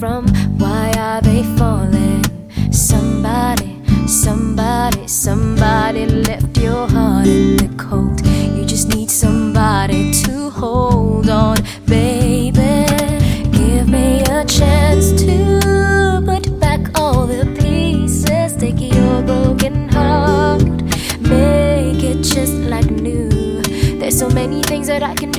from? Why are they falling? Somebody, somebody, somebody left your heart in the cold. You just need somebody to hold on, baby. Give me a chance to put back all the pieces. Take your broken heart, make it just like new. There's so many things that I can.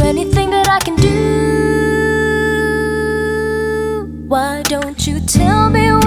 there anything that I can do? Why don't you tell me?